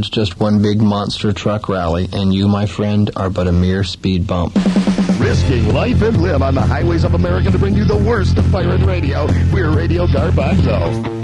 road's just one big monster truck rally, and you, my friend, are but a mere speed bump. Risking life and limb on the highways of America to bring you the worst of pirate radio. We're Radio Garbanzo.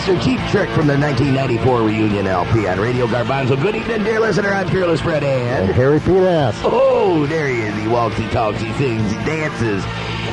Up with a monster cheap trick from the 1994 reunion LP on Radio Garbanzo. Good evening, dear listener. I'm Fearless Fred and Harry Pete. Oh, there he is. He walks, he talks, he sings, he dances.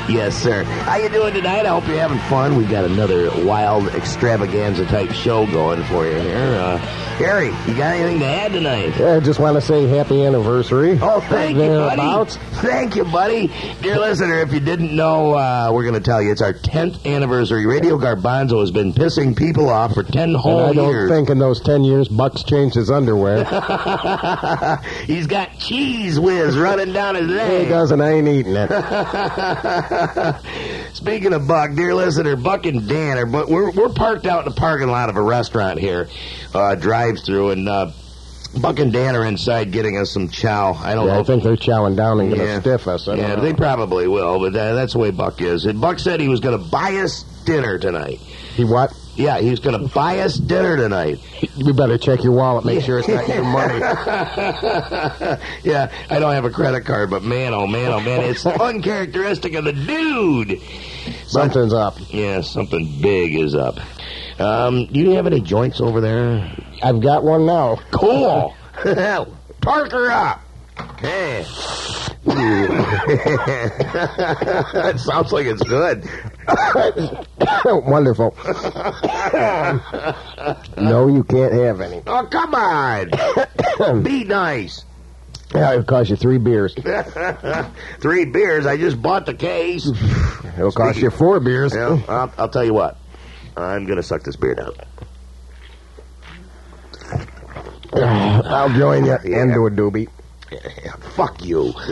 Yes, sir. How you doing tonight? I hope you're having fun. We've got another wild extravaganza type show going for you here. Uh, Harry, you got anything to add tonight? I just want to say happy anniversary. Oh, thank you, buddy. Thank you, buddy. Dear listener, if you didn't know, uh, we're going to tell you it's our 10th anniversary. Radio Garbanzo has been pissing people off for 10 whole And I don't years. think in those ten years Buck's changed his underwear. He's got cheese whiz running down his leg. he doesn't. I ain't eating it. Speaking of Buck, dear listener, Buck and Dan are, but we're we're parked out in the parking lot of a restaurant here, uh, drive through, and uh, Buck and Dan are inside getting us some chow. I don't Yeah, know. I think they're chowing down and going to Yeah. stiff us. Yeah, know. they probably will, but uh, that's the way Buck is. And Buck said he was going to buy us dinner tonight. He what? Yeah, he was going to buy us dinner tonight. You better check your wallet. Make sure it's not your money. yeah, I don't have a credit card, but man, oh man, oh man, it's uncharacteristic of the dude. Something's up. Yeah, something big is up. Um, do you have any joints over there? I've got one now. Cool. Parker up. Hey. it sounds like it's good. Wonderful. no, you can't have any. Oh, come on. Be nice. Yeah, it'll cost you three beers. Three beers. I just bought the case. It'll cost you four beers. Yeah, I'll, I'll tell you what. I'm going to suck this beer down. I'll join you Yeah. into a doobie. Fuck you.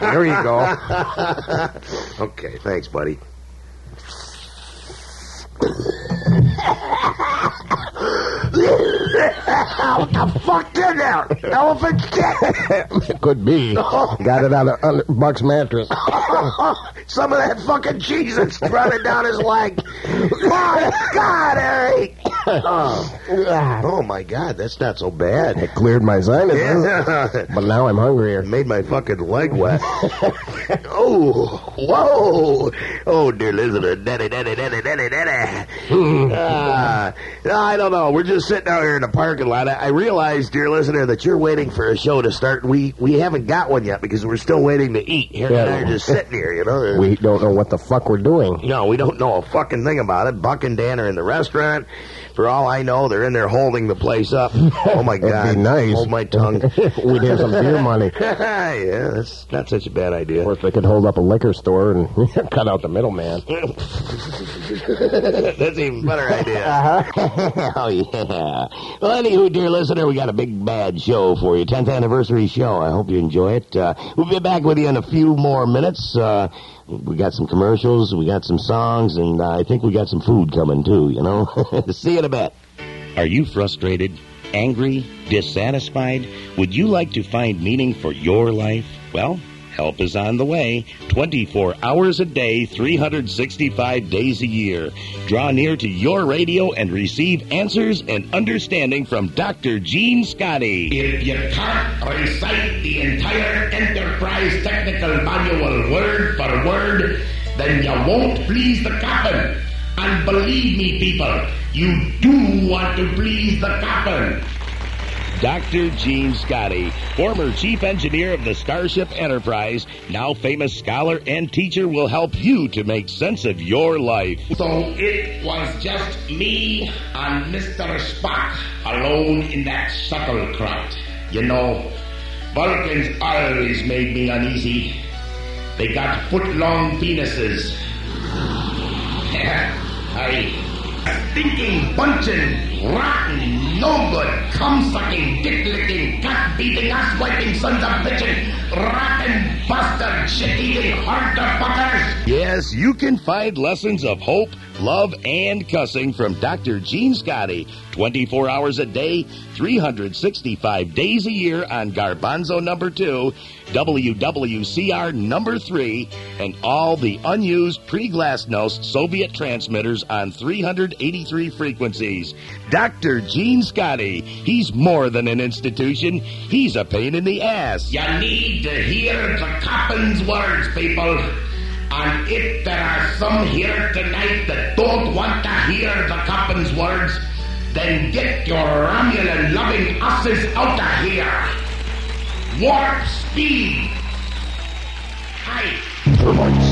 There you go. okay, thanks, buddy. What the fuck did that? Elephant shit? It could be. Got it out of under Buck's mattress. Some of that fucking cheese that's running down his leg. My God, Eric! Oh. Oh, my God, that's not so bad. It cleared my sinuses, Yeah. but now I'm hungrier. It made my fucking leg wet. oh, whoa. Oh, dear listener. Daddy, daddy, daddy, daddy, daddy. Ah, I don't know. We're just sitting out here in the parking lot. I, I realize, dear listener, that you're waiting for a show to start. We we haven't got one yet because we're still waiting to eat. Here and I are just sitting here, you know. We don't know what the fuck we're doing. No, we don't know a fucking thing about it. Buck and Dan are in the restaurant. For all I know, they're in there holding the place up. Oh my That'd God! be nice. Hold my tongue. We'd have some beer money. yeah, that's not such a bad idea. Of course, they could hold up a liquor store and cut out the middleman. That's an even better idea. oh, yeah. Well, anywho, dear listener, we got a big bad show for you. 10th anniversary show. I hope you enjoy it. Uh, we'll be back with you in a few more minutes. Uh, we got some commercials, we got some songs, and I think we got some food coming, too, you know? See you in a bit. Are you frustrated, angry, dissatisfied? Would you like to find meaning for your life? Well, help is on the way. 24 hours a day, 365 days a year. Draw near to your radio and receive answers and understanding from Dr. Gene Scotty. If you can't recite the entire Enterprise Technical Manual word for word, then you won't please the captain. And believe me, people, you do want to please the captain. Dr. Gene Scotty, former chief engineer of the Starship Enterprise, now famous scholar and teacher, will help you to make sense of your life. So it was just me and Mr. Spock alone in that shuttlecraft. You know, Vulcans always made me uneasy. They got foot-long penises. I stinking, bunching, rotten, no good, cum-sucking, dick-licking, gut-beating, ass-wiping sons of bitches, rotten, bastard, shit-eating, hard-to-fuckers. Yes, you can find lessons of hope, love, and cussing from Dr. Gene Scotty 24 hours a day, 365 days a year on Garbanzo number 2, WWCR number 3, and all the unused pre-glasnost Soviet transmitters on 383 frequencies. Dr. Gene Scotty, he's more than an institution, he's a pain in the ass. You need to hear the captain's words, people. And if there are some here tonight that don't want to hear the captain's words, then get your Romulan loving asses out of here. Warp speed. Hi.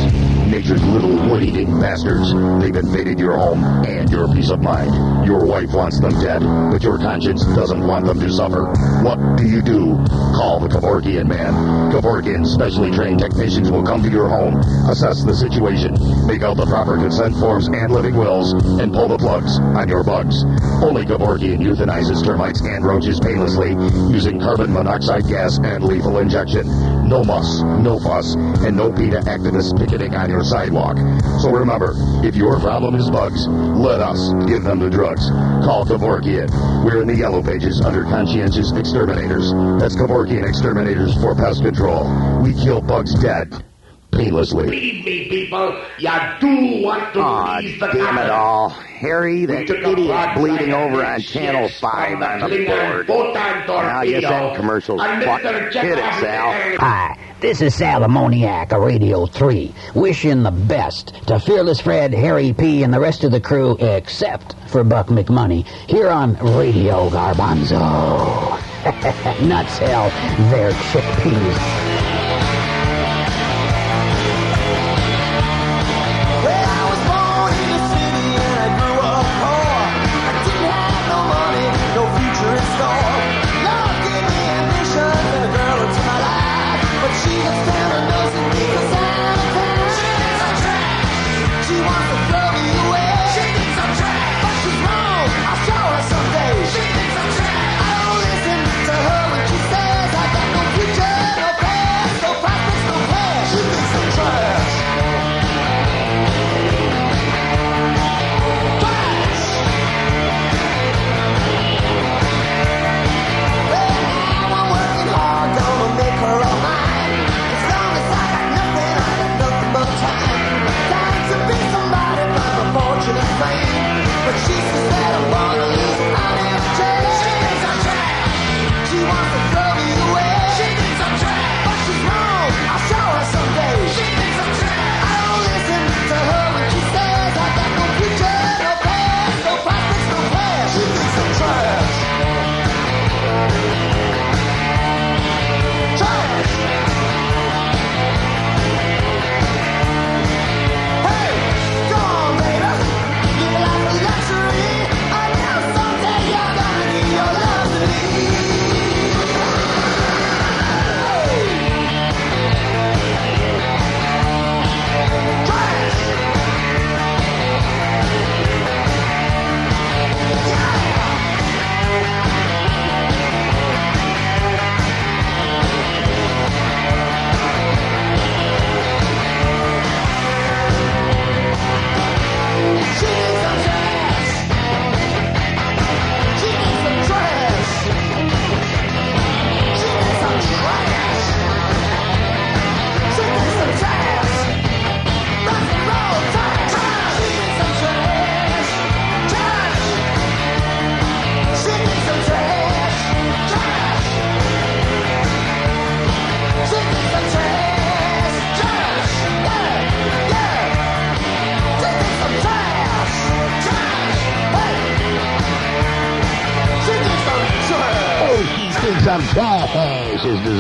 Little wood-eating bastards. They've invaded your home and your peace of mind. Your wife wants them dead, but your conscience doesn't want them to suffer. What do you do? Call the Kevorkian man. Kevorkian specially trained technicians will come to your home, assess the situation, make out the proper consent forms and living wills, and pull the plugs on your bugs. Only Kevorkian euthanizes termites and roaches painlessly using carbon monoxide gas and lethal injection. No muss, no fuss, and no PETA activists picketing on your sidewalk. So remember, if your problem is bugs, let us give them the drugs. Call Kevorkian. We're in the yellow pages under conscientious exterminators. That's Kevorkian Exterminators for Pest Control. We kill bugs dead, painlessly. Believe me, people, you do want to Aw, please the damn it all. Harry, that idiot bleeding over on Channel 5 on the Klingon board. Now, you torpedo. that commercial's And fucking Mr. hit it, Chekov Sal. Hi, this is Sal Ammoniac of Radio 3, wishing the best to Fearless Fred, Harry P., and the rest of the crew, except for Buck McMoney, here on Radio Garbanzo. Nuts hell, they're chickpeas.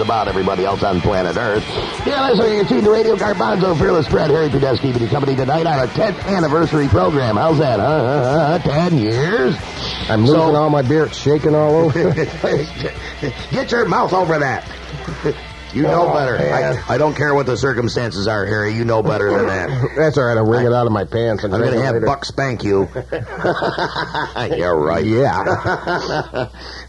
About everybody else on planet Earth. Yeah, listening, you're tuned to Radio Garbanzo, Fearless Fred, Harry Podest keeping you company tonight on a 10th anniversary program. How's that, huh? 10 years? I'm losing all my beer. It's shaking all over. Get your mouth over that. You know Oh, better. I, I don't care what the circumstances are, Harry. You know better than that. That's all right. I'll wring it out of my pants. And I'm going to have later. Buck spank you. yeah, right. Yeah.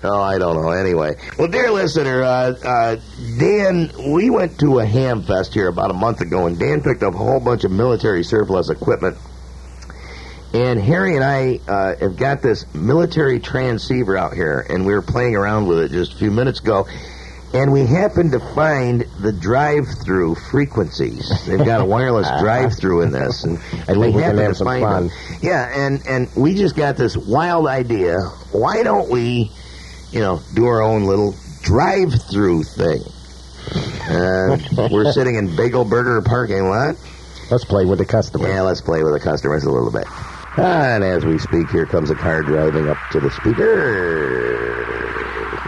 oh, I don't know. Anyway, well, dear listener, uh, uh, Dan, we went to a ham fest here about a month ago, and Dan picked up a whole bunch of military surplus equipment. And Harry and I uh, have got this military transceiver out here, and we were playing around with it just a few minutes ago. And we happened to find the drive-through frequencies. They've got a wireless drive-through in this, and, I we happened to find fun. them. Yeah, and and we just got this wild idea. Why don't we, you know, do our own little drive-through thing? And we're sitting in Bagel Burger parking lot. Let's play with the customer. Yeah, let's play with the customers a little bit. And as we speak, here comes a car driving up to the speaker.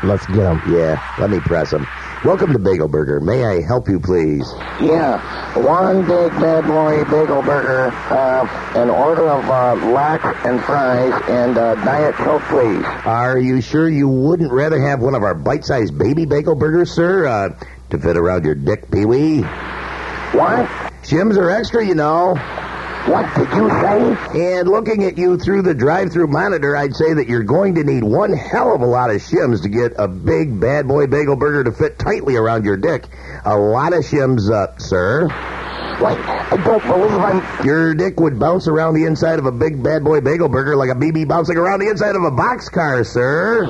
Let's get them. Yeah, let me press him. Welcome to Bagel Burger. May I help you, please? Yeah, one big bad boy bagel burger, uh, an order of uh, lax and fries, and uh, diet coke, please. Are you sure you wouldn't rather have one of our bite-sized baby bagel burgers, sir? Uh, to fit around your dick, Pee-wee? What? Shims are extra, you know. What did you say? And looking at you through the drive-through monitor, I'd say that you're going to need one hell of a lot of shims to get a big bad boy bagel burger to fit tightly around your dick. A lot of shims, uh, sir. Wait, I don't believe I'm. Your dick would bounce around the inside of a big bad boy bagel burger like a BB bouncing around the inside of a boxcar, sir.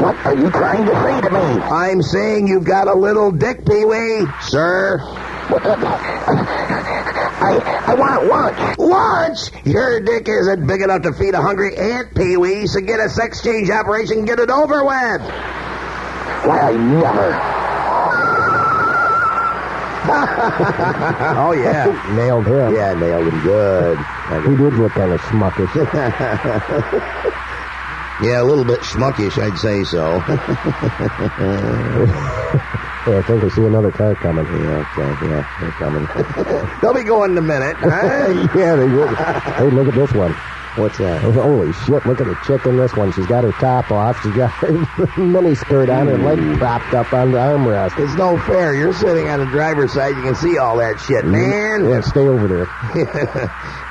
What are you trying to say to me? I'm saying you've got a little dick, Pee-wee, sir. I I want lunch. Lunch? Your dick isn't big enough to feed a hungry ant, Pee-wee, so get a sex change operation and get it over with. Why, I never. oh, yeah. Nailed him. Yeah, nailed him good. He did look kind of smuckish. Yeah, a little bit schmuckish, I'd say so. Yeah, I think I see another car coming. Yeah, okay, yeah, they're coming. They'll be going in a minute, huh? yeah, they would. Hey, look at this one. What's that? Holy shit, look at the chick in this one. She's got her top off. She's got her mini skirt on, her leg propped up on the armrest. It's no fair. You're sitting on the driver's side. You can see all that shit, man. Yeah, stay over there.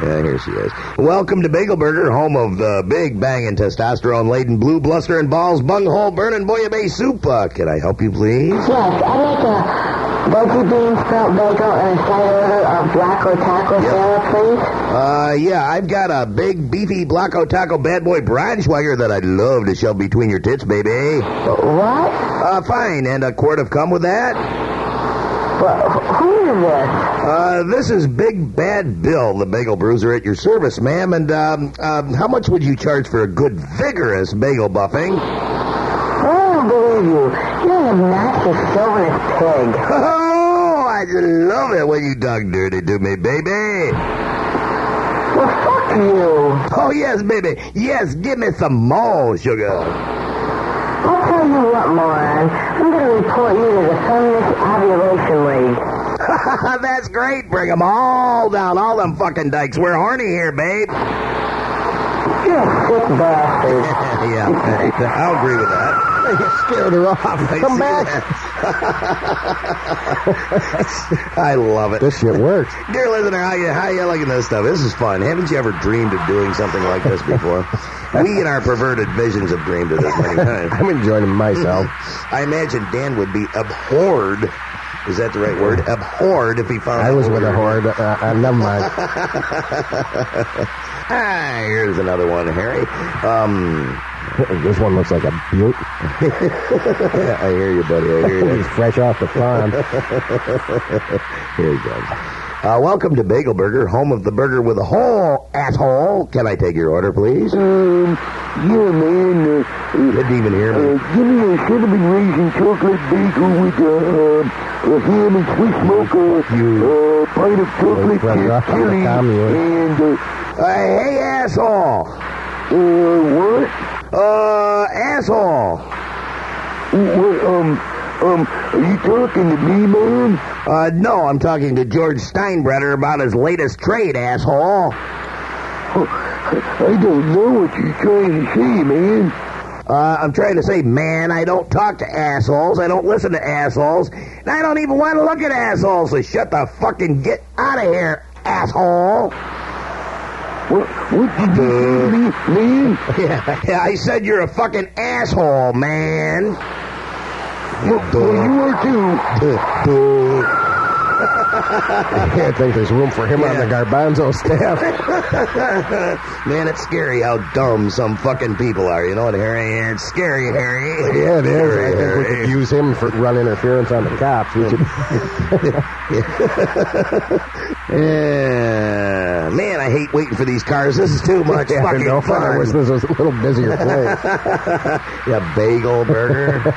yeah, here she is. Welcome to Bagel Burger, home of the big banging testosterone laden blue bluster and balls bunghole burning bouillabaisse soup. Uh, can I help you, please? Yes, I'd like a veggie bean sprout bagel and a side order of black or taco salad, please. Uh, yeah, I've got a big beefy Blanco Taco bad boy Braunschweiger that I'd love to shove between your tits, baby. What? Uh, fine, and a quart of cum with that. Well, who is this? Uh, this is Big Bad Bill, the bagel bruiser at your service, ma'am. And um, um, how much would you charge for a good, vigorous bagel buffing? I don't believe you. You're an obnoxious, chauvinist pig. Oh, I just love it when you talk dirty to me, baby. Well, fuck you. Oh, yes, baby. Yes, give me some more sugar. I'll tell you what, moron. I'm going to report you to the Feminist Ovulation League. That's great. Bring them all down, all them fucking dykes. We're horny here, babe. You're a sick bastard. yeah, I'll agree with that. You scared her off. Come back. I love it. This shit works. Dear listener, how you how you liking this stuff? This is fun. Haven't you ever dreamed of doing something like this before? we in our perverted visions have dreamed of this many times. I'm enjoying myself. I imagine Dan would be abhorred. Is that the right word? Abhorred if he found I was with a horde. Uh, uh, never mind. Ah, here's another one, Harry. Um, this one looks like a butte. I hear you, buddy. I hear you. He's fresh off the pond. Here he goes. Uh, welcome to Bagel Burger, home of the burger with a hole, asshole. Can I take your order, please? Um, yeah, man. Uh, Didn't even hear me. uh, give me a cinnamon raisin chocolate bagel with uh, uh, a ham and Swiss smoke, You- uh, a pint of chocolate friend, chip rough on the chili, and uh, Uh, hey, asshole. uh, what? Uh, asshole. What? Um, um, are you talking to me, man? Uh, no, I'm talking to George Steinbrenner about his latest trade, asshole. I don't know what you're trying to say, man. Uh, I'm trying to say, man, I don't talk to assholes. I don't listen to assholes. And I don't even want to look at assholes. So shut the fucking get out of here, asshole. What? What did you uh, me, man? Yeah, yeah, I said you're a fucking asshole, man. Well, well, you are too. I can't think there's room for him on the garbanzo staff. Man, it's scary how dumb some fucking people are. You know what, Harry? It's scary, Harry. Yeah, it is. Harry, I think we could use him for run interference on the cops. We could. Yeah, man, I hate waiting for these cars. This is too much yeah, fucking no fun. I wish this was a little busier place. yeah, bagel burger.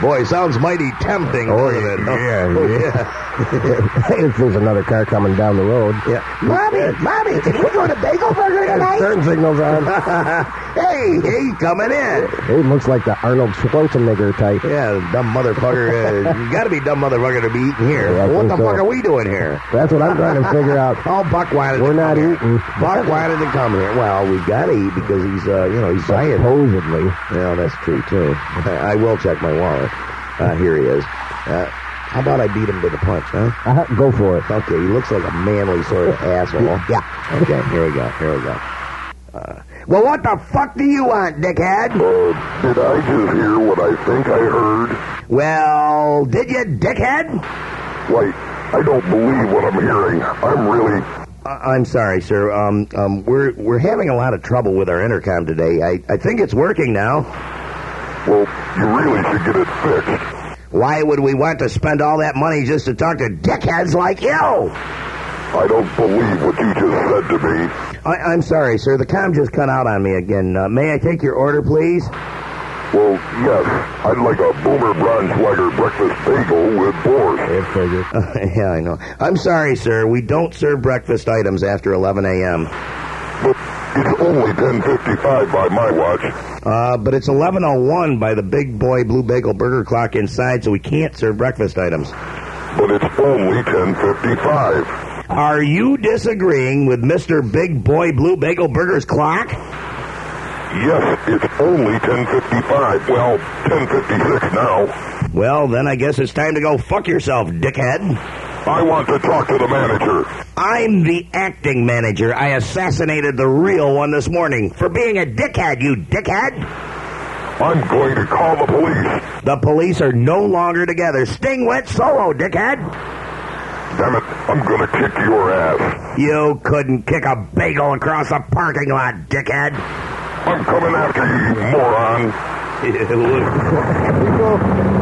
Boy, sounds mighty tempting, Oh, doesn't it? yeah, Oh, yeah. if there's another car coming down the road. Yeah. Mommy, Mommy, can we go to Bagel Burger tonight? Turn signals on. hey, hey, coming in. It looks like the Arnold Schwarzenegger type. Yeah, dumb motherfucker. Uh, you got to be dumb motherfucker to be eating here. Yeah, what the so. fuck are we doing here? That's what I'm trying to figure out. Oh, Buck wanted We're not eating. Here. Buck wanted to come here. Well, we got to eat because he's, uh, you know, he's dying. Supposedly. Yeah, that's true too. I will check my wallet. Uh, here he is. Uh, how about I beat him to the punch, huh? Uh, go for it. Okay, he looks like a manly sort of asshole. Yeah. Okay, here we go. Here we go. Uh, well, what the fuck do you want, dickhead? Uh, did I just hear what I think I heard? Well, did you, dickhead? Wait, I don't believe what I'm hearing. I'm really. Uh, I'm sorry, sir. Um, um, we're we're having a lot of trouble with our intercom today. I, I think it's working now. Well, you really should get it fixed. Why would we want to spend all that money just to talk to dickheads like you? I don't believe what you just said to me. I, I'm sorry, sir. The com just cut out on me again. Uh, may I take your order, please? Well, yes, I'd like a Boomer Braunschweiger breakfast bagel with borscht. It figures. yeah, I know. I'm sorry, sir. We don't serve breakfast items after 11 a.m. But it's only 10.55 by my watch. Uh, but it's 11:01 by the big boy blue bagel burger clock inside, so we can't serve breakfast items. But it's only 10.55. Are you disagreeing with Mr. Big Boy Blue Bagel Burger's clock? Yes, it's only 10.55. Well, 10.56 now. Well, then I guess it's time to go fuck yourself, dickhead. I want to talk to the manager. I'm the acting manager. I assassinated the real one this morning for being a dickhead, you dickhead. I'm going to call the police. The police are no longer together. Sting went solo, dickhead. Damn it, I'm going to kick your ass. You couldn't kick a bagel across a parking lot, dickhead. I'm coming after you, you moron.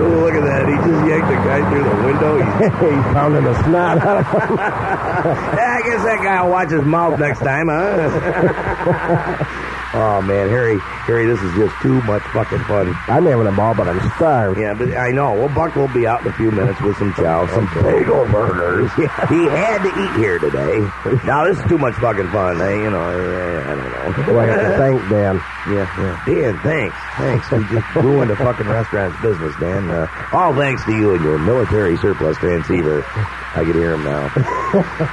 Oh, look at that. He just yanked the guy through the window. He's, He's pounding the snot out of him. Yeah, I guess that guy will watch his mouth next time, huh? oh, man, Harry, Harry, this is just too much fucking fun. I'm having a ball, but I'm starved. Yeah, but I know. Well, Buck will be out in a few minutes with some chow, some Bagel burgers. Yeah, he had to eat here today. Now, this is too much fucking fun. eh? you know, I, I don't know. Do I have to thank Dan? Yeah, yeah. Dan, thanks. Thanks. We just ruined the fucking restaurant's business, Dan. Uh, all thanks to you and your military surplus transceiver. I can hear him now.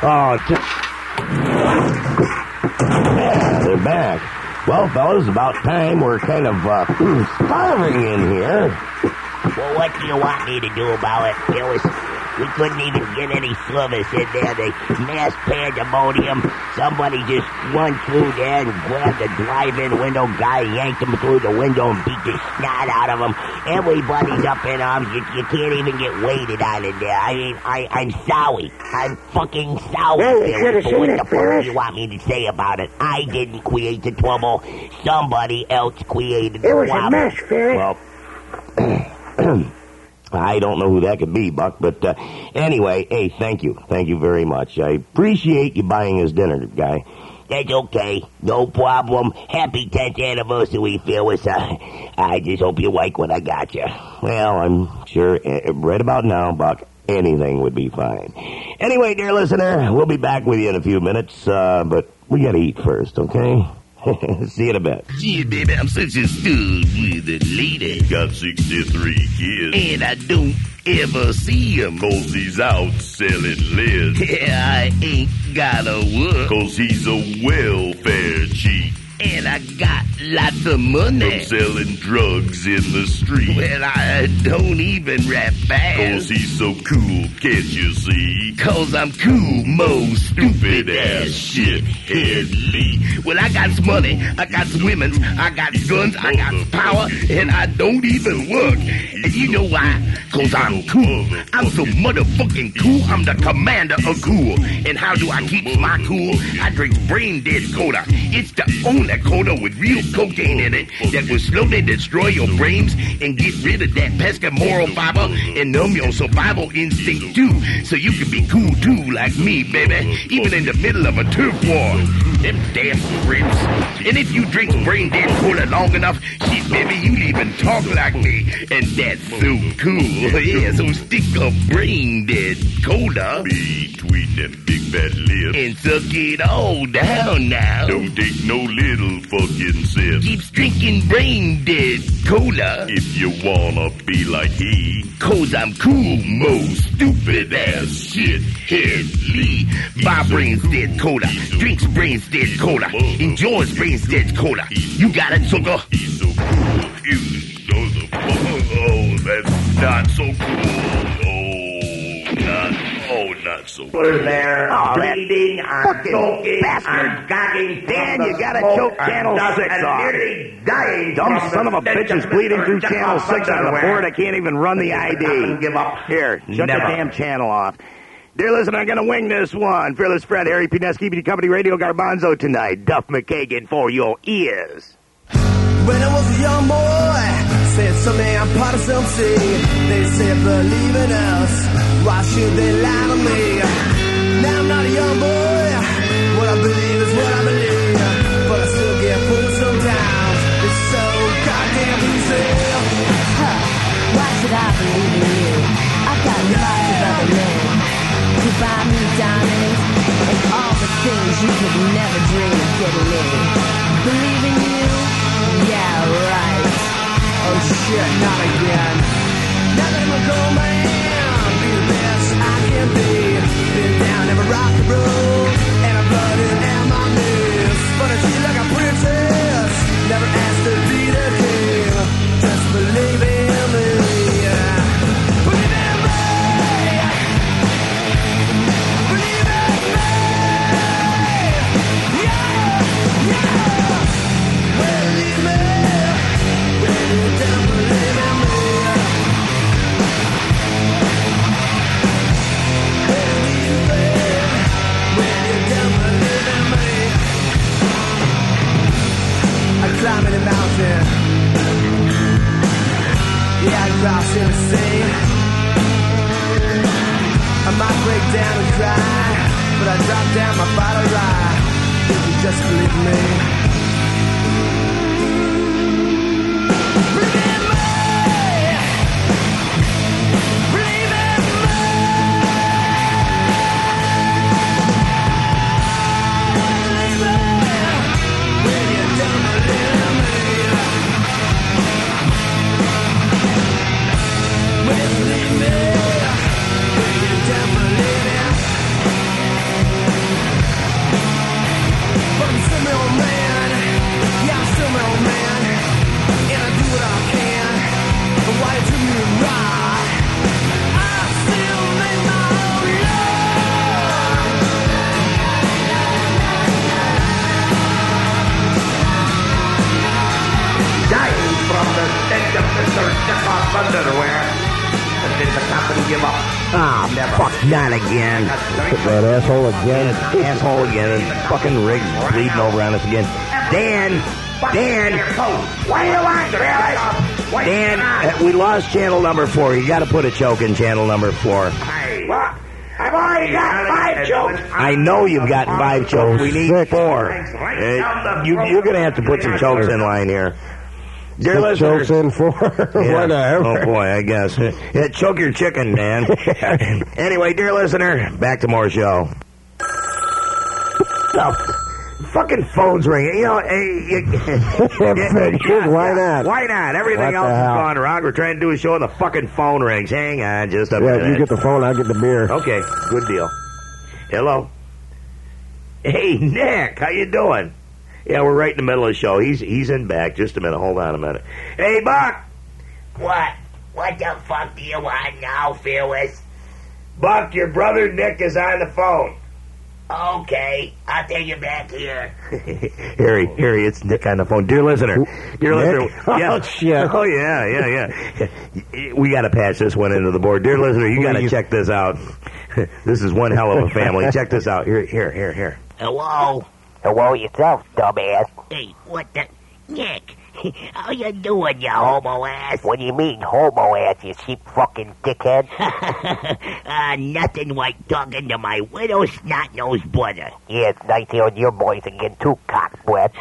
oh, t- they're back. Well, fellas, about time. We're kind of uh, starving in here. Well, what do you want me to do about it? Was, we couldn't even get any service in there. The mass pandemonium. Somebody just run through there and grabbed the drive-in window guy, yanked him through the window and beat the snot out of him. Everybody's up in arms. You, you can't even get waited on in there. I mean, I, I'm sorry. I'm fucking sorry. Hey, you Ferris, should've seen what it, the fuck Ferris. do you want me to say about it? I didn't create the trouble. Somebody else created the It was a mess, Ferris. Well, I don't know who that could be, Buck, but uh, anyway, hey, thank you. Thank you very much. I appreciate you buying his dinner, guy. That's okay. No problem. Happy 10th anniversary, Phyllis. Uh, I just hope you like what I got you. Well, I'm sure uh, right about now, Buck, anything would be fine. Anyway, dear listener, we'll be back with you in a few minutes, uh, but we gotta eat first, okay? See you in a bit. Gee, baby, I'm such a stud with a lady. Got 63 kids. And I don't ever see him. Cause he's out selling lead. Yeah, I ain't gotta work. Cause he's a welfare cheat. And I got lots of money. From selling drugs in the street. Well, I uh, don't even rap Cause he's so cool, can't you see? Cause I'm cool, mo stupid ass shit, Lee. Well, I got some money, I got some women, I got guns, I got power, and I don't even work. And you know why? Cause I'm cool. I'm so motherfucking cool, I'm the commander of cool. And how do I keep my cool? I drink brain dead cola. It's the only cola with real cocaine in it that will slowly destroy your brains and get rid of that pesky moral fiber and numb your survival instinct too, so you can be cool too, like me, baby, even in the middle of a turf war. Them damn scripts. And if you drink brain dead cola long enough, shit, baby, you'll even talk like me. And that's so cool. Yeah, so stick a brain dead cola Between them big fat lips. and suck it all down now. Don't take no little fucking sip. Keeps drinking brain dead cola. If you wanna be like he. Cause I'm cool, mo stupid ass shit. Head Lee. Buy brains dead cola. Drinks brains dead cola. Enjoys brains dead cola. You got it, sucker? He's so cool. Those are fu- Oh, that's not so cool. Not. Oh, so cool. We're there, Oh, that bleeding, I'm fucking choking, bastard. I'm gagging. Dan, from you gotta choke I'm channel dust six and off. nearly dying. Dumb son of a bitch is bleeding through channel six on the underwear. board. I can't even run the ID. give up. Here, shut Never. the damn channel off. Dear listener, I'm going to wing this one. Fearless Fred, Harry Pineski, keeping you company, Radio Garbanzo tonight. Duff McKagan for your ears. When I was a young boy, said someday I'm part of something. They said believe in us. Why should they lie to me? Now I'm not a young boy. What I believe is what I believe. But I still get fooled sometimes. It's so goddamn easy. Huh. Why should I believe in you? I've got lots of other men to buy me diamonds and all the things you could never dream of getting me. Believe in you? Yeah, right. Oh shit, not again. Now that I'm a grown man, never asked to be the king. Just believe in I climb in a mountain. Yeah, I cross sea. I might break down and cry, but I drop down my bottle ride. If you just believe me. Asshole again. And fucking Riggs bleeding over on us again. Dan, Dan, What do you want, Billy? Dan, uh, we lost channel number four. You got to put a choke in channel number four. Hey, what? I've already got five chokes. I know you've got five chokes. We need four. Uh, you, you're going to have to put some chokes in line here. Dear Six listeners, jokes in for Yeah. whatever. Oh boy, I guess. Yeah, choke your chicken, Dan. anyway, dear listener, back to more show. The fucking phone's ringing. You know, eh, hey, you, Why not? Why not? Everything What else has hell? gone wrong. We're trying to do a show, and the fucking phone rings. Hang on, just a minute. Yeah, minute. you get the phone, I'll get the beer. Okay, good deal. Hello. Hey, Nick, how you doing? Yeah, we're right in the middle of the show. He's he's in back. Just a minute. Hold on a minute. Hey, Buck. What? What the fuck do you want now, Fearless? Buck, your brother Nick is on the phone. Okay, I'll take you back here. Harry, Harry, it's Nick on the phone. Dear listener, dear Nick? listener, oh, yeah. Oh, shit. Oh yeah, yeah, yeah. We got to patch this one into the board. Dear listener, you got to check this out. this is one hell of a family. check this out. Here, here, here, here. Hello? Hello yourself, dumbass. Hey, what the? Nick, how you doing, you homo ass? What do you mean, homo ass, you sheep fucking dickhead? uh, nothing like talking to my widow snot-nosed brother. Yeah, it's nice hearing your voice again, too, cockbreath.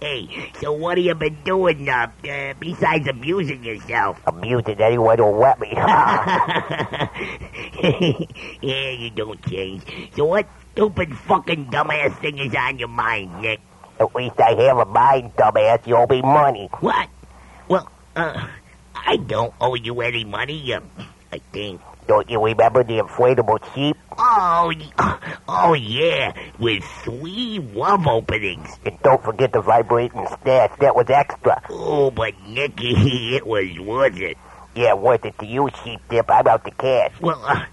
hey, so what have you been doing, uh, uh, besides amusing yourself? Amusing anyone who'll let me. yeah, you don't change. So what stupid fucking dumbass thing is on your mind, Nick? At least I have a mind, dumbass. You owe me money. What? Well, uh, I don't owe you any money, uh, I think. Don't you remember the inflatable sheep? Oh, oh yeah, with three love openings. And don't forget the vibrating stash. That was extra. Oh, but Nicky, it was worth it. Yeah, worth it to you, sheep dip. I'm out the cash. Well, uh,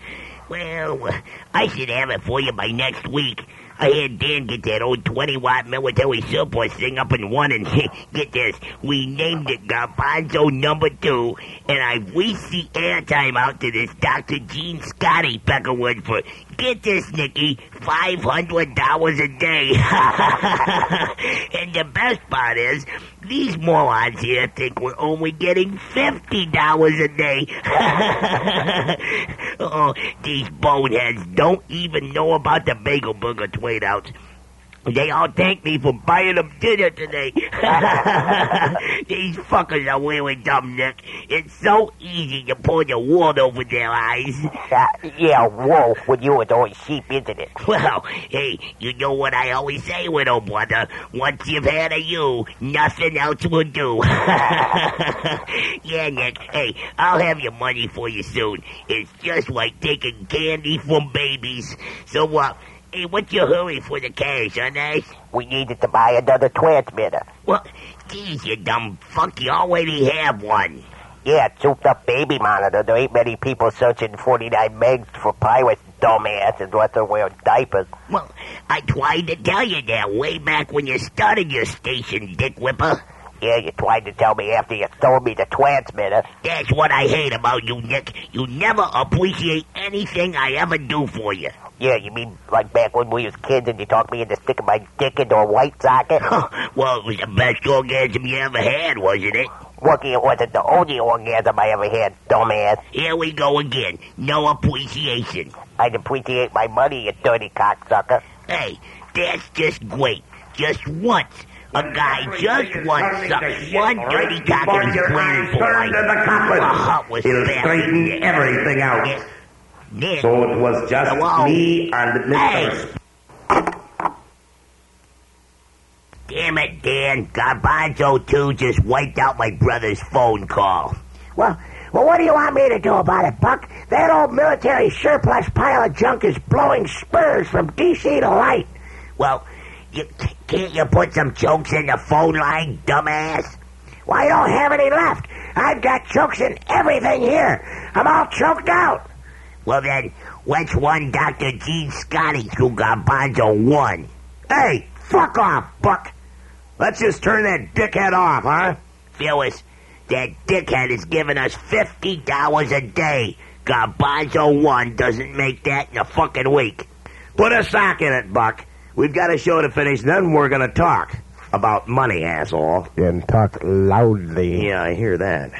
well, uh, I should have it for you by next week. I had Dan get that old 20 watt military surplus thing up in one and get this, we named it Garbanzo number two, and I've leased the airtime out to this Dr. Gene Scotty Peckerwood for, get this, Nicky, $500 a day. and the best part is, these morons here think we're only getting $50 a day. oh, these boneheads don't even know about the Bagel Burger trade outs. They all thank me for buying them dinner today. These fuckers are really dumb, Nick. It's so easy to pull the wool over their eyes. Uh, yeah, wool when you was always sheep, isn't it? Well, hey, you know what I always say, little brother. Once you've had a you, nothing else will do. yeah, Nick. Hey, I'll have your money for you soon. It's just like taking candy from babies. So, uh, hey, what's your hurry for the cash, huh, Nice? We needed to buy another transmitter. Well, geez, you dumb fuck, you already have one. Yeah, souped up baby monitor. There ain't many people searching 49 megs for pirates, dumbasses, unless they're wearing diapers. Well, I tried to tell you that way back when you started your station, Dick Whipper. Yeah, you tried to tell me after you sold me the transmitter. That's what I hate about you, Nick. You never appreciate anything I ever do for you. Yeah, you mean like back when we was kids and you talked me into sticking my dick into a white socket? well, it was the best orgasm you ever had, wasn't it? Lucky it wasn't the only orgasm I ever had, dumbass. Here we go again. No appreciation. I'd appreciate my money, you dirty cocksucker. Hey, that's just great. Just once. A guy just once sucked one dirty cock in his brain for life. Oh, it was He'll bad. straighten everything out. Nick. So it was just Hello? Oh. me and Mr. Hey. Damn it, Dan. Garbanzo 2 just wiped out my brother's phone call. Well, well, what do you want me to do about it, Buck? That old military surplus pile of junk is blowing spurs from DC to light. Well, you, can't you put some chokes in the phone line, dumbass? Well, I don't have any left. I've got chokes in everything here. I'm all choked out. Well then, which one Dr. Gene Scotty through Garbanzo 1. Hey, fuck off, Buck. Let's just turn that dickhead off, huh? Phyllis, that dickhead is giving us $50 a day. Garbanzo 1 doesn't make that in a fucking week. Put a sock in it, Buck. We've got a show to finish, then we're gonna talk about money, asshole. And talk loudly. Yeah, I hear that.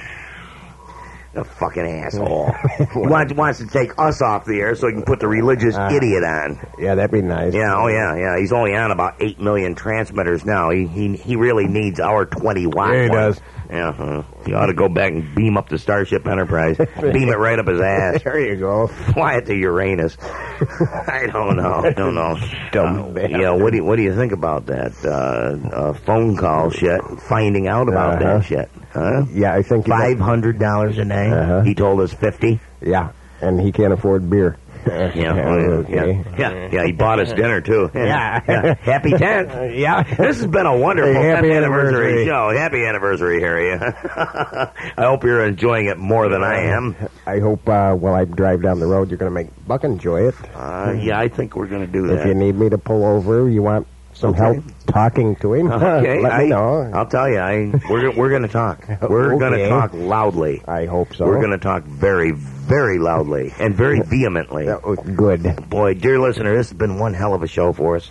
The fucking asshole. wants, wants to take us off the air so he can put the religious Ah. idiot on. Yeah, that'd be nice. Yeah, oh yeah, yeah. He's only on about eight million transmitters now. He he he really needs our twenty watt. Yeah, he one. does. Yeah, uh, he ought to go back and beam up the Starship Enterprise. beam it right up his ass. There you go. Fly it to Uranus. I don't know. I don't know. Dumb Uh, yeah, what do you, what do you think about that uh, uh, phone call shit? Finding out about Uh-huh. that shit, huh? Yeah, I think Five hundred dollars a day. Uh-huh. He told us fifty. Yeah, and he can't afford beer. Yeah, yeah, yeah, yeah. He bought us dinner too. Yeah. yeah. Happy tenth. Yeah. This has been a wonderful Hey, happy 10th anniversary anniversary. show. Happy anniversary, Harry. I hope you're enjoying it more than I am. I hope uh, while I drive down the road, you're going to make Buck enjoy it. Uh, yeah, I think we're going to do that. If you need me to pull over, you want some Okay. help talking to him, Okay, let I, me know. I'll tell you. I we're we're going to talk. We're going to talk loudly. I hope so. We're going to talk very, very loudly and very vehemently. Good. Boy, dear listener, this has been one hell of a show for us.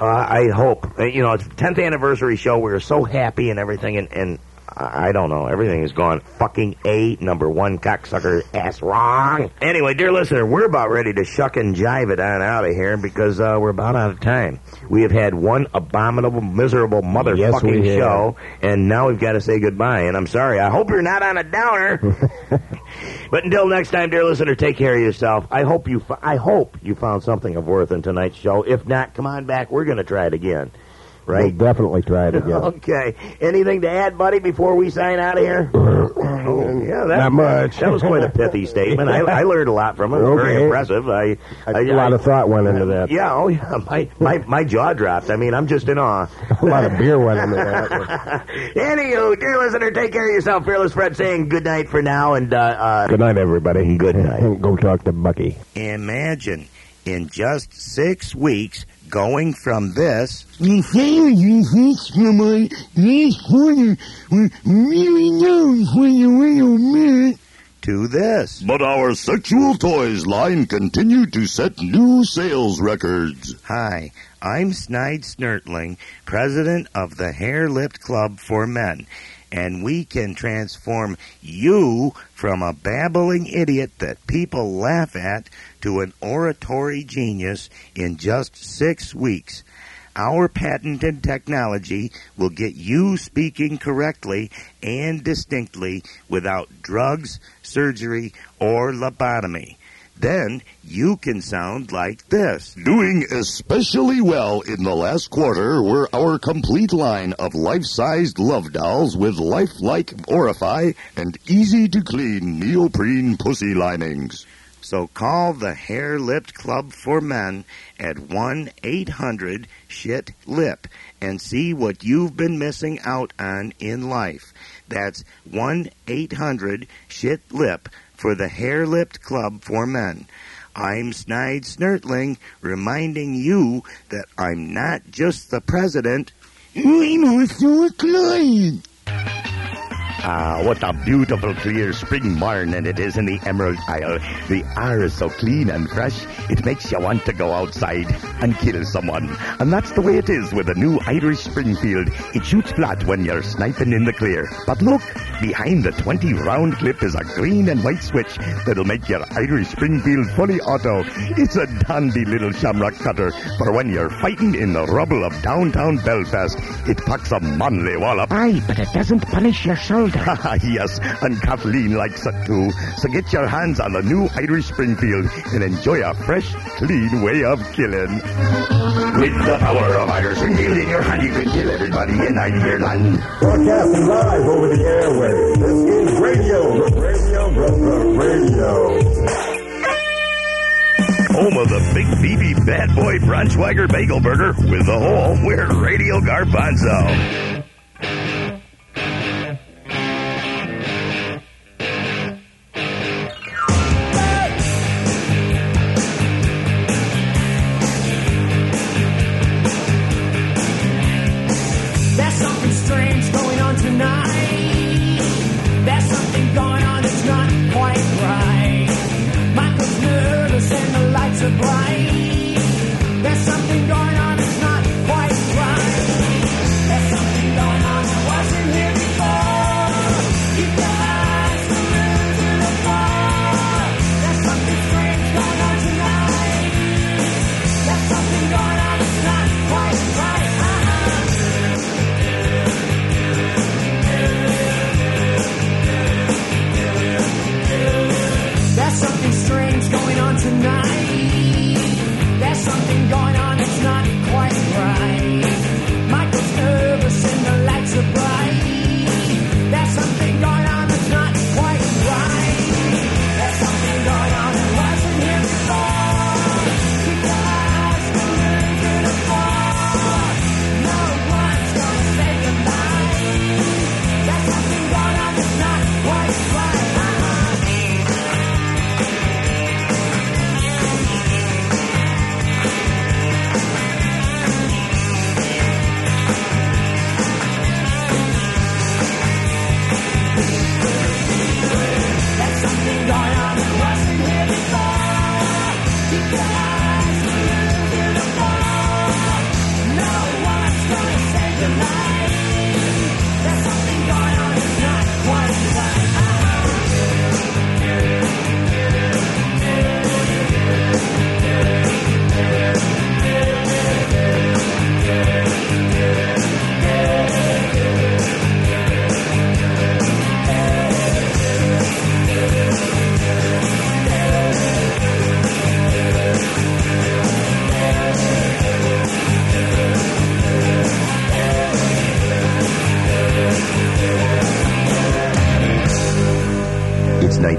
Uh, I hope. Uh, You know, it's 10th anniversary show. We were so happy and everything, and, and I I don't know. Everything has gone fucking A, number one cocksucker ass wrong. Anyway, dear listener, we're about ready to shuck and jive it on out of here because uh, we're about out of time. We have had one abominable, miserable motherfucking Yes, show, and now we've got to say goodbye. And I'm sorry. I hope you're not on a downer. But until next time, dear listener, take care of yourself. I hope you. F- I hope you found something of worth in tonight's show. If not, come on back. We're going to try it again. Right? We'll definitely try it again. Okay. Anything to add, buddy, before we sign out of here? Oh, yeah, that, Not much. That was quite a pithy statement. I, I learned a lot from it. It was Very impressive. I, I, A lot of thought went into that. Yeah, oh yeah. My, my my jaw dropped. I mean, I'm just in awe. A lot of beer went into that. Anywho, dear listener, take care of yourself. Fearless Fred saying good night for now, and uh, uh, Good night, everybody. Good night. Go talk to Bucky. Imagine in just six weeks going from this to this. But our sexual toys line continued to set new sales records. Hi, I'm Snide Snertling, president of the Hair Lipped Club for Men, and we can transform you from a babbling idiot that people laugh at to an oratory genius in just six weeks. Our patented technology will get you speaking correctly and distinctly without drugs, surgery, or lobotomy. Then you can sound like this. Doing especially well in the last quarter were our complete line of life-sized love dolls with lifelike orify and easy-to-clean neoprene pussy linings. So call the Hair Lipped Club for Men at 1 800 SHIT LIP and see what you've been missing out on in life. That's 1 800 SHIT LIP for the Hair Lipped Club for Men. I'm Snide Snertling reminding you that I'm not just the president. I'm also a client. Ah, what a beautiful clear spring morning it is in the Emerald Isle. The air is so clean and fresh, it makes you want to go outside and kill someone. And that's the way it is with the new Irish Springfield. It shoots flat when you're sniping in the clear. But look, behind the 20 round clip is a green and white switch that'll make your Irish Springfield fully auto. It's a dandy little shamrock cutter for when you're fighting in the rubble of downtown Belfast. It packs a manly wallop. Aye, but it doesn't punish your shoulder. yes, and Kathleen likes it too. So get your hands on the new Irish Springfield and enjoy a fresh, clean way of killing. With the power of Irish Springfield in your hand, you can kill everybody in Ireland. Broadcasting live over the airwaves. This is radio, radio, radio. Home of the big beefy bad boy Braunschweiger Bagel Burger with the whole, we're Radio Garbanzo.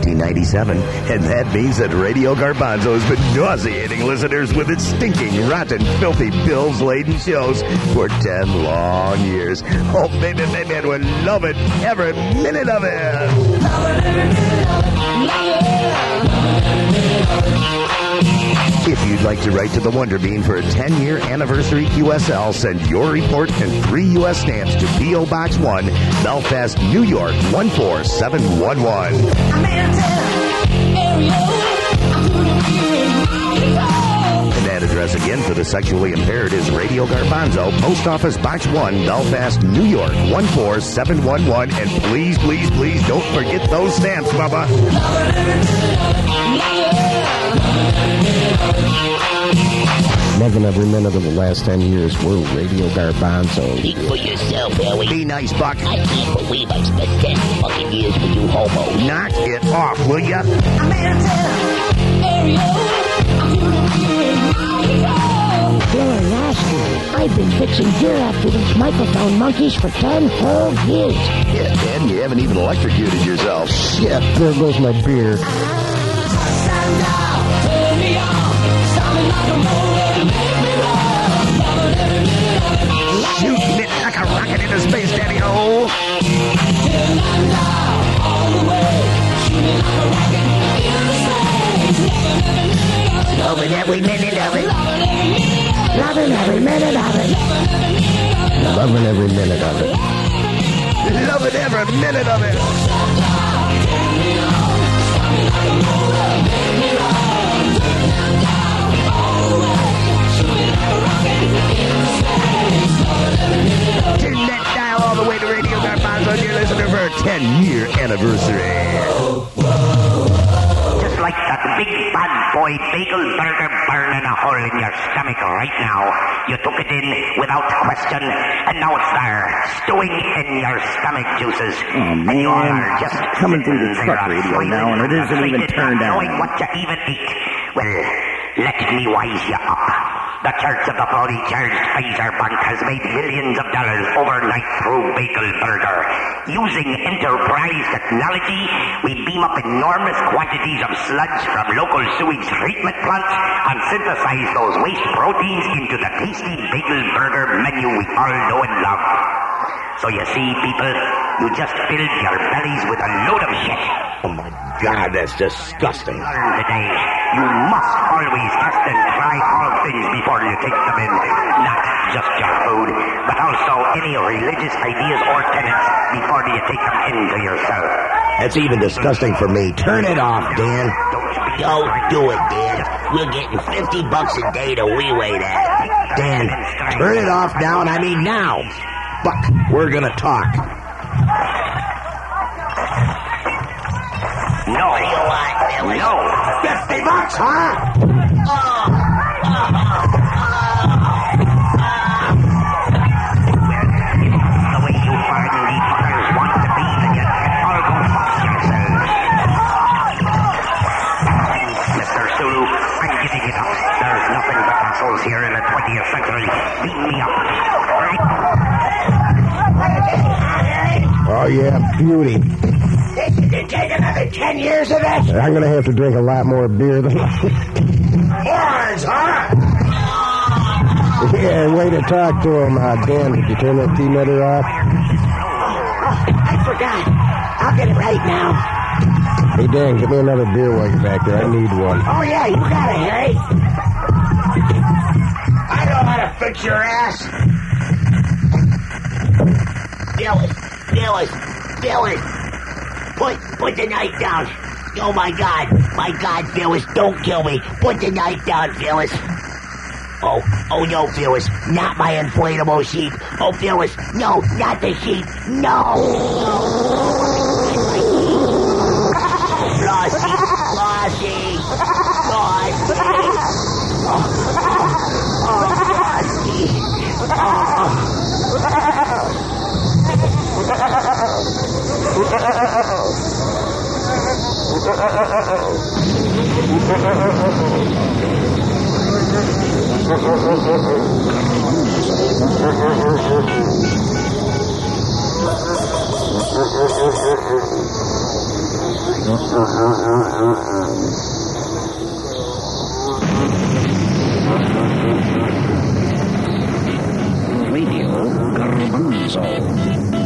1997, and that means that Radio Garbanzo has been nauseating listeners with its stinking, rotten, filthy, bills-laden shows for 10 long years. Oh, baby, baby, and we love it every minute of it. If you'd like to write to the Wonder Bean for a 10 year anniversary QSL, send your report and three U.S. stamps to P.O. Box 1, Belfast, New York 14711. And that address again for the sexually impaired is Radio Garbanzo, Post Office Box 1, Belfast, New York 14711. And please, please, please don't forget those stamps, Bubba. Loving every minute of the last 10 years. We're Radio Garbanzo. Speak for yourself, Howie. Be nice, Buck. I can't believe I spent 10 fucking years with you homos. Knock it off, will ya? I'm in They're nasty. I've been fixing gear after these microphone monkeys for ten whole years. Yeah, Dan, you haven't even electrocuted yourself. Shit, there goes my beer. Loving every minute of it. Loving every minute of it. Turn that dial all the way to Radio Garbanzo, dear listener, for a 10-year anniversary. Just like that big bad boy bagel burger burning a hole in your stomach right now. You took it in without question, and now it's there, stewing in your stomach juices. Oh, and you man. are just Coming through the truck radio now, and it isn't even turned not knowing what you even eat. Well, let me wise you up. The Church of the Bloody Charged Pfizer Bank has made millions of dollars overnight through Bagel Burger. Using enterprise technology, we beam up enormous quantities of sludge from local sewage treatment plants and synthesize those waste proteins into the tasty Bagel Burger menu we all know and love. So you see, people, you just filled your bellies with a load of shit. God, that's disgusting. Today, you must always test and try all things before you take them in. Not just your food, but also any religious ideas or tenets before you take them into yourself. That's even disgusting for me. Turn it off, Dan. Don't do it, Dan. We're getting 50 bucks a day to wee-way that. Dan, turn it off now, and I mean now. Buck, we're gonna talk. No. What do you want, Billy? No. 50 bucks, huh? The way you hardened fuckers want to be, then you all go fuck yourselves. Mr. Sulu, I'm giving it up. There's nothing but assholes here in the 20th century. Beat me up. Oh, yeah, beauty. It take another ten years of this. I'm going to have to drink a lot more beer than. Morons, huh? yeah, way to talk to him. Uh, Dan, did you turn that T-meter off? I forgot. I'll get it right now. Hey, Dan, get me another beer while you're back there. I need one. Oh, yeah, you got it, Harry. I know how to fix your ass. Billy, Billy, Billy. Put, put the knife down. Oh my God, my God, Phyllis, don't kill me. Put the knife down, Phyllis. Oh, oh no, Phyllis, not my inflatable sheep. Oh, Phyllis, no, not the sheep. No. Radio Garbanzo.